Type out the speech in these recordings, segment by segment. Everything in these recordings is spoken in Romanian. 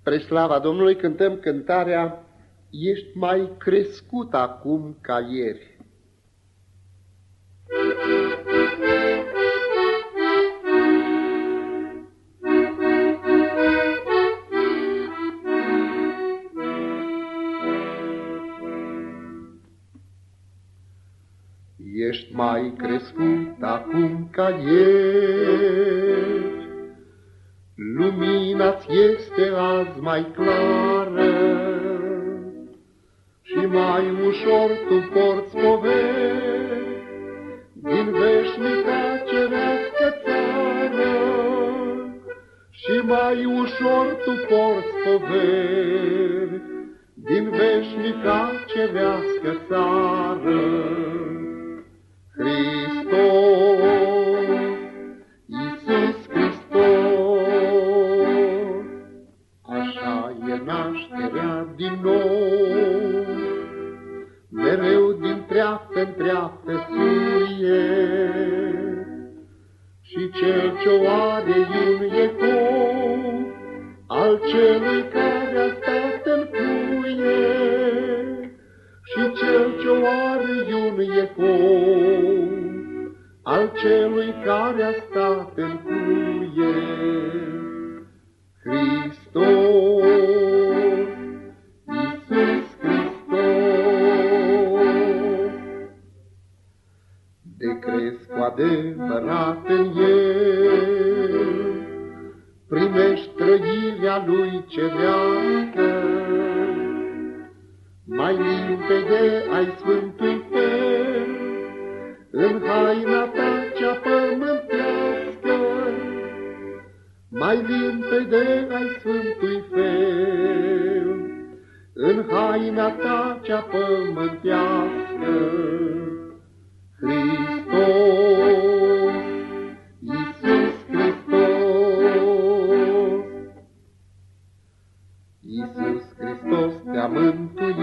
Spre slava Domnului cântăm cântarea Ești mai crescut acum ca ieri. Ești mai crescut acum ca ieri, Lumina-ți este azi mai clară Și mai ușor tu porți poveri Din veșnica cerească țară Și mai ușor tu porți poveri Din veșnica cerească țară din nou. Mereu din treaptă în treaptă suie, Și cel ce-o are un ecou al celui care a stat în cuie. Și cel ce-o are un ecou al celui care a stat în cuie. Crezi cu adevărat în el. Primești trăirea lui cerească, mai limpede ai Sfântul fel, în haina ta cea pământească, mai limpede ai Sfântul fel, în haina ta cea pământească. Iisus Hristos te-a mântuit,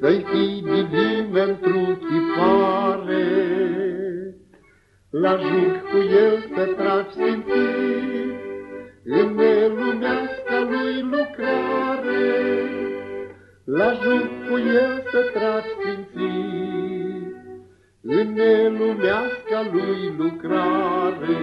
Să-i fii divin într-o chipare, La juc cu El să tragi simțit, În nelumească lui lucrare, La juc cu El să tragi simțit, În nelumească lui lucrare.